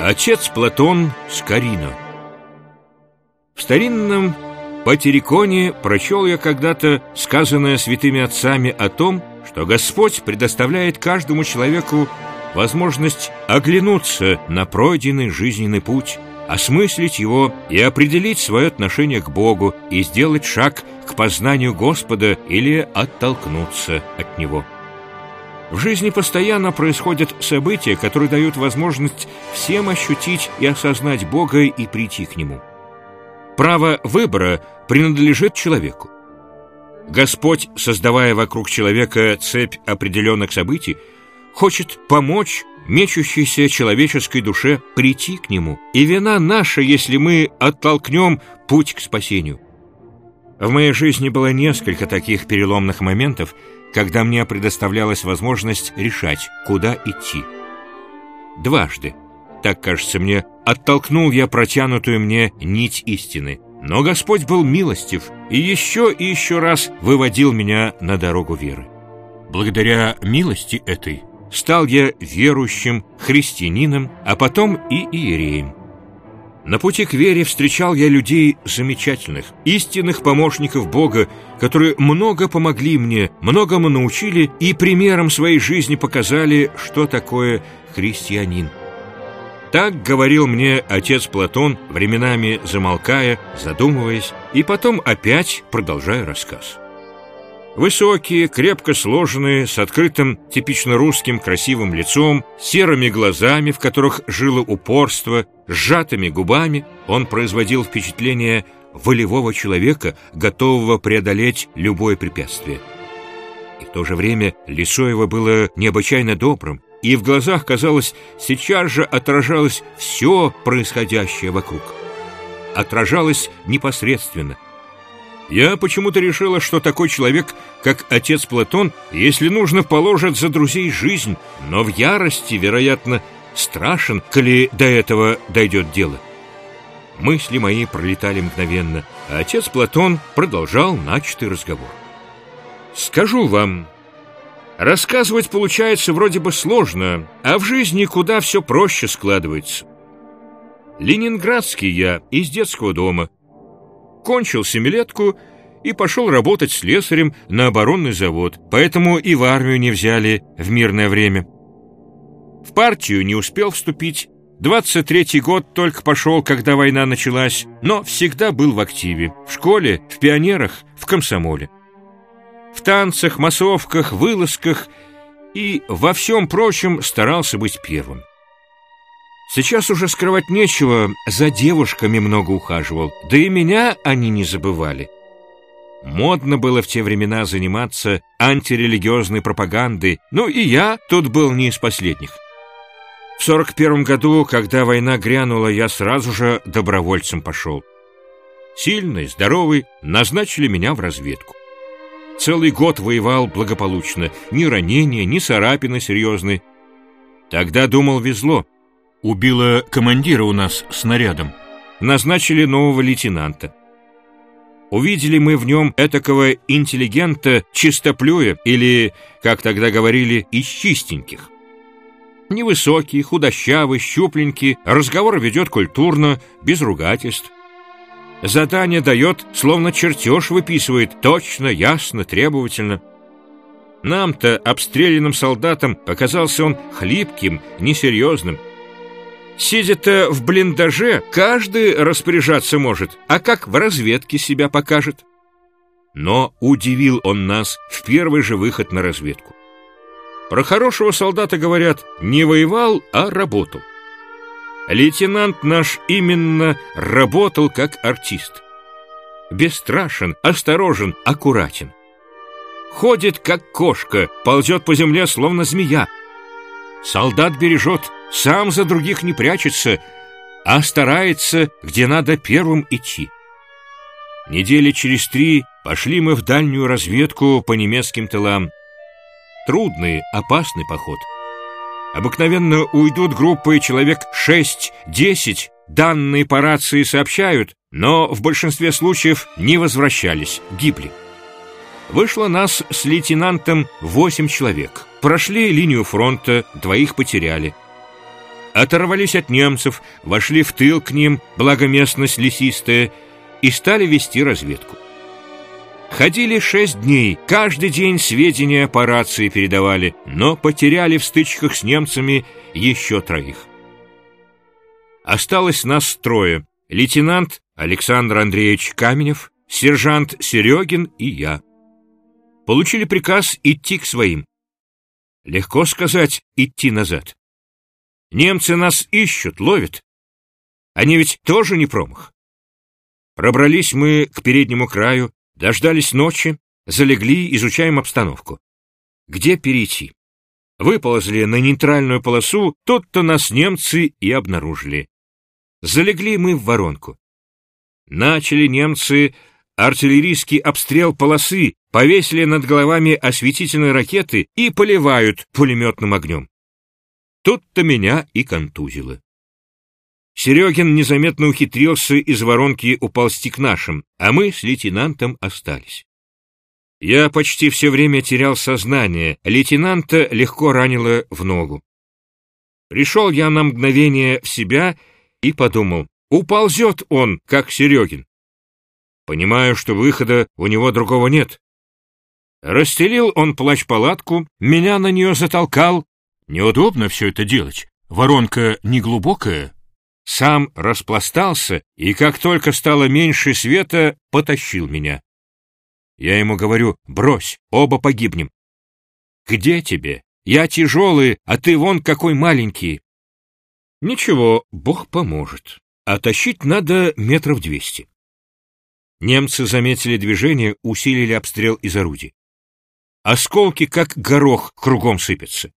Отец Платон Скорино В старинном Патериконе прочел я когда-то сказанное святыми отцами о том, что Господь предоставляет каждому человеку возможность оглянуться на пройденный жизненный путь, осмыслить его и определить свое отношение к Богу и сделать шаг к познанию Господа или оттолкнуться от Него. В жизни постоянно происходят события, которые дают возможность всем ощутить и осознать Бога и прийти к Нему. Право выбора принадлежит человеку. Господь, создавая вокруг человека цепь определенных событий, хочет помочь мечущейся человеческой душе прийти к Нему. И вина наша, если мы оттолкнем путь к спасению. В моей жизни было несколько таких переломных моментов, когда мне предоставлялась возможность решать, куда идти. Дважды, так кажется мне, оттолкнул я протянутую мне нить истины. Но Господь был милостив и еще и еще раз выводил меня на дорогу веры. Благодаря милости этой стал я верующим христианином, а потом и иереем. На пути к вере встречал я людей замечательных, истинных помощников Бога, которые много помогли мне, многому научили и примером своей жизни показали, что такое христианин. Так говорил мне отец Платон, временами замолкая, задумываясь, и потом опять продолжая рассказ. Высокие, крепко сложенные, с открытым, типично русским красивым лицом, серыми глазами, в которых жило упорство, сжатыми губами, он производил впечатление волевого человека, готового преодолеть любое препятствие. И в то же время лицо его было необычайно добрым, и в глазах, казалось, сейчас же отражалось все происходящее вокруг. Отражалось непосредственно – я почему-то решила, что такой человек, как отец Платон, если нужно, положит за друзей жизнь, но в ярости, вероятно, страшен, коли до этого дойдет дело. Мысли мои пролетали мгновенно, а отец Платон продолжал начатый разговор. «Скажу вам, рассказывать получается вроде бы сложно, а в жизни куда все проще складывается. Ленинградский я из детского дома — кончил семилетку и пошел работать слесарем на оборонный завод, поэтому и в армию не взяли в мирное время. В партию не успел вступить, 23-й год только пошел, когда война началась, но всегда был в активе, в школе, в пионерах, в комсомоле. В танцах, массовках, вылазках и во всем прочем старался быть первым. Сейчас уже скрывать нечего, за девушками много ухаживал, да и меня они не забывали. Модно было в те времена заниматься антирелигиозной пропагандой, ну и я тут был не из последних. В сорок первом году, когда война грянула, я сразу же добровольцем пошел. Сильный, здоровый, назначили меня в разведку. Целый год воевал благополучно, ни ранения, ни царапины серьезной. Тогда думал, везло, Убила командира у нас снарядом. Назначили нового лейтенанта. Увидели мы в нем этакого интеллигента чистоплюя, или, как тогда говорили, из чистеньких. Невысокий, худощавый, щупленький, разговор ведет культурно, без ругательств. Задание дает, словно чертеж выписывает, точно, ясно, требовательно. Нам-то, обстрелянным солдатам, показался он хлипким, несерьезным, Сидя-то в блиндаже, каждый распоряжаться может, а как в разведке себя покажет. Но удивил он нас в первый же выход на разведку. Про хорошего солдата говорят, не воевал, а работал. Лейтенант наш именно работал как артист. Бесстрашен, осторожен, аккуратен. Ходит, как кошка, ползет по земле, словно змея. Солдат бережет, сам за других не прячется, а старается, где надо первым идти. Недели через три пошли мы в дальнюю разведку по немецким тылам. Трудный, опасный поход. Обыкновенно уйдут группы человек 6-10, данные по рации сообщают, но в большинстве случаев не возвращались, гибли. Вышло нас с лейтенантом восемь человек. Прошли линию фронта, двоих потеряли. оторвались от немцев, вошли в тыл к ним, благо местность лесистая, и стали вести разведку. Ходили шесть дней, каждый день сведения по рации передавали, но потеряли в стычках с немцами еще троих. Осталось нас трое. Лейтенант Александр Андреевич Каменев, сержант Серегин и я. Получили приказ идти к своим. Легко сказать, идти назад. Немцы нас ищут, ловят. Они ведь тоже не промах. Пробрались мы к переднему краю, дождались ночи, залегли, изучаем обстановку. Где перейти? Выползли на нейтральную полосу, тут-то нас немцы и обнаружили. Залегли мы в воронку. Начали немцы артиллерийский обстрел полосы, повесили над головами осветительные ракеты и поливают пулеметным огнем. Тут-то меня и контузило. Серегин незаметно ухитрился из воронки уползти к нашим, а мы с лейтенантом остались. Я почти все время терял сознание, лейтенанта легко ранило в ногу. Пришел я на мгновение в себя и подумал, уползет он, как Серегин. Понимаю, что выхода у него другого нет. Расстелил он плащ-палатку, меня на нее затолкал, Неудобно все это делать. Воронка неглубокая. Сам распластался, и как только стало меньше света, потащил меня. Я ему говорю, брось, оба погибнем. Где тебе? Я тяжелый, а ты вон какой маленький. Ничего, Бог поможет. А тащить надо метров двести. Немцы заметили движение, усилили обстрел из орудий. Осколки, как горох, кругом сыпятся.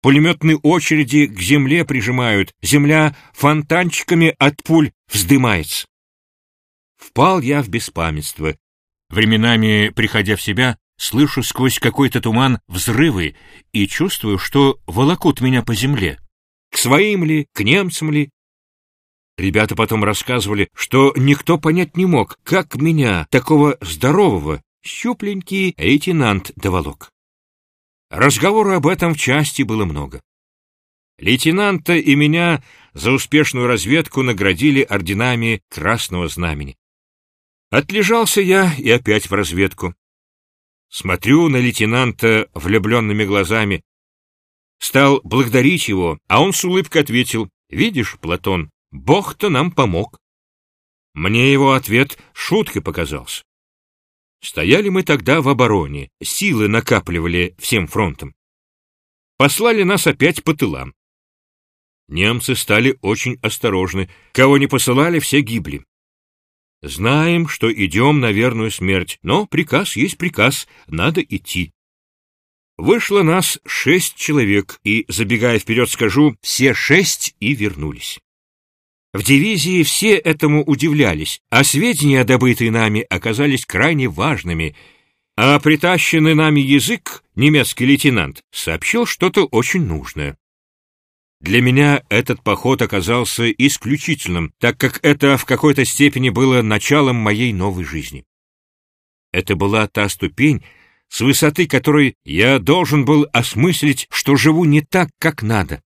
Пулеметные очереди к земле прижимают, земля фонтанчиками от пуль вздымается. Впал я в беспамятство. Временами, приходя в себя, слышу сквозь какой-то туман взрывы и чувствую, что волокут меня по земле. К своим ли, к немцам ли? Ребята потом рассказывали, что никто понять не мог, как меня, такого здорового, щупленький лейтенант доволок. Разговору об этом в части было много. Лейтенанта и меня за успешную разведку наградили орденами Красного Знамени. Отлежался я и опять в разведку. Смотрю на лейтенанта влюбленными глазами. Стал благодарить его, а он с улыбкой ответил, «Видишь, Платон, Бог-то нам помог». Мне его ответ шуткой показался. Стояли мы тогда в обороне, силы накапливали всем фронтом. Послали нас опять по тылам. Немцы стали очень осторожны, кого не посылали, все гибли. Знаем, что идем на верную смерть, но приказ есть приказ, надо идти. Вышло нас шесть человек, и, забегая вперед, скажу, все шесть и вернулись. В дивизии все этому удивлялись, а сведения, добытые нами, оказались крайне важными, а притащенный нами язык, немецкий лейтенант, сообщил что-то очень нужное. Для меня этот поход оказался исключительным, так как это в какой-то степени было началом моей новой жизни. Это была та ступень, с высоты которой я должен был осмыслить, что живу не так, как надо,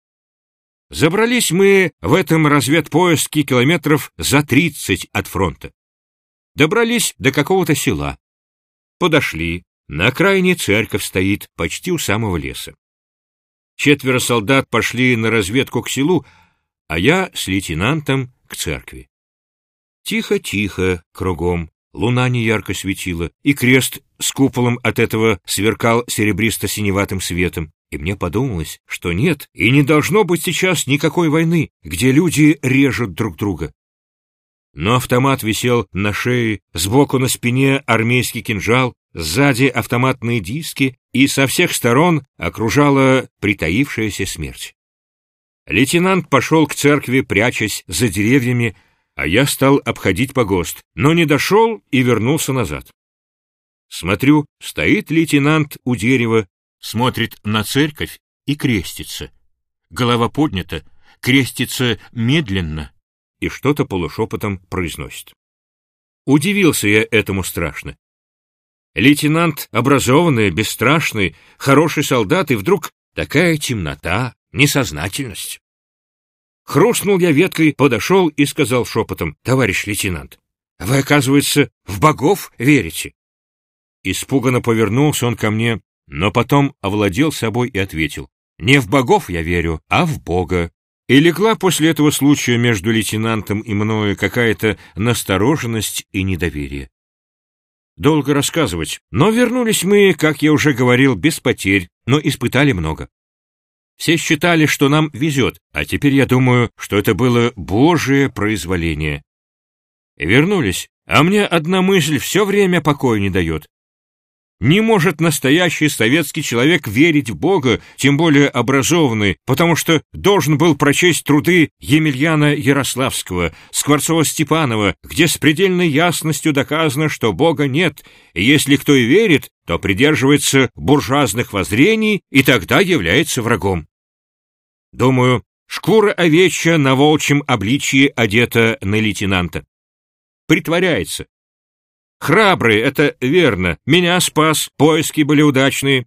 Забрались мы в этом разведпоиске километров за тридцать от фронта. Добрались до какого-то села. Подошли. На окраине церковь стоит, почти у самого леса. Четверо солдат пошли на разведку к селу, а я с лейтенантом к церкви. Тихо-тихо кругом, луна неярко светила, и крест с куполом от этого сверкал серебристо-синеватым светом и мне подумалось, что нет и не должно быть сейчас никакой войны, где люди режут друг друга. Но автомат висел на шее, сбоку на спине армейский кинжал, сзади автоматные диски, и со всех сторон окружала притаившаяся смерть. Лейтенант пошел к церкви, прячась за деревьями, а я стал обходить погост, но не дошел и вернулся назад. Смотрю, стоит лейтенант у дерева, смотрит на церковь и крестится. Голова поднята, крестится медленно и что-то полушепотом произносит. Удивился я этому страшно. Лейтенант образованный, бесстрашный, хороший солдат, и вдруг такая темнота, несознательность. Хрустнул я веткой, подошел и сказал шепотом, «Товарищ лейтенант, вы, оказывается, в богов верите?» Испуганно повернулся он ко мне, но потом овладел собой и ответил, «Не в богов я верю, а в Бога». И легла после этого случая между лейтенантом и мною какая-то настороженность и недоверие. Долго рассказывать, но вернулись мы, как я уже говорил, без потерь, но испытали много. Все считали, что нам везет, а теперь я думаю, что это было Божие произволение. Вернулись, а мне одна мысль все время покоя не дает. Не может настоящий советский человек верить в Бога, тем более образованный, потому что должен был прочесть труды Емельяна Ярославского, Скворцова-Степанова, где с предельной ясностью доказано, что Бога нет, и если кто и верит, то придерживается буржуазных воззрений и тогда является врагом. Думаю, шкура овечья на волчьем обличье одета на лейтенанта. Притворяется, Храбрый, это верно. Меня спас, поиски были удачные.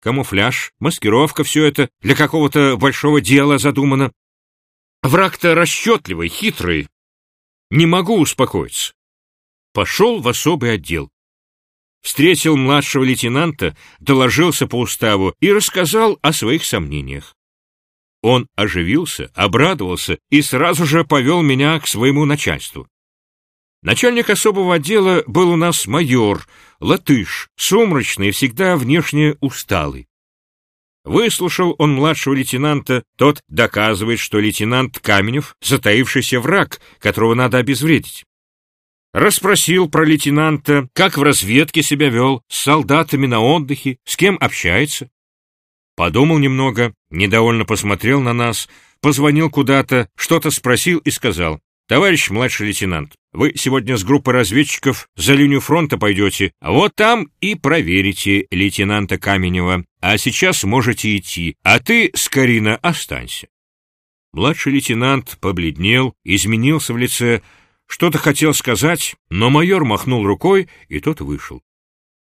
Камуфляж, маскировка, все это для какого-то большого дела задумано. Враг-то расчетливый, хитрый. Не могу успокоиться. Пошел в особый отдел. Встретил младшего лейтенанта, доложился по уставу и рассказал о своих сомнениях. Он оживился, обрадовался и сразу же повел меня к своему начальству. Начальник особого отдела был у нас майор, латыш, сумрачный и всегда внешне усталый. Выслушал он младшего лейтенанта, тот доказывает, что лейтенант Каменев — затаившийся враг, которого надо обезвредить. Расспросил про лейтенанта, как в разведке себя вел, с солдатами на отдыхе, с кем общается. Подумал немного, недовольно посмотрел на нас, позвонил куда-то, что-то спросил и сказал, «Товарищ младший лейтенант, вы сегодня с группой разведчиков за линию фронта пойдете, а вот там и проверите лейтенанта Каменева. А сейчас можете идти, а ты, Скорина, останься». Младший лейтенант побледнел, изменился в лице, что-то хотел сказать, но майор махнул рукой, и тот вышел.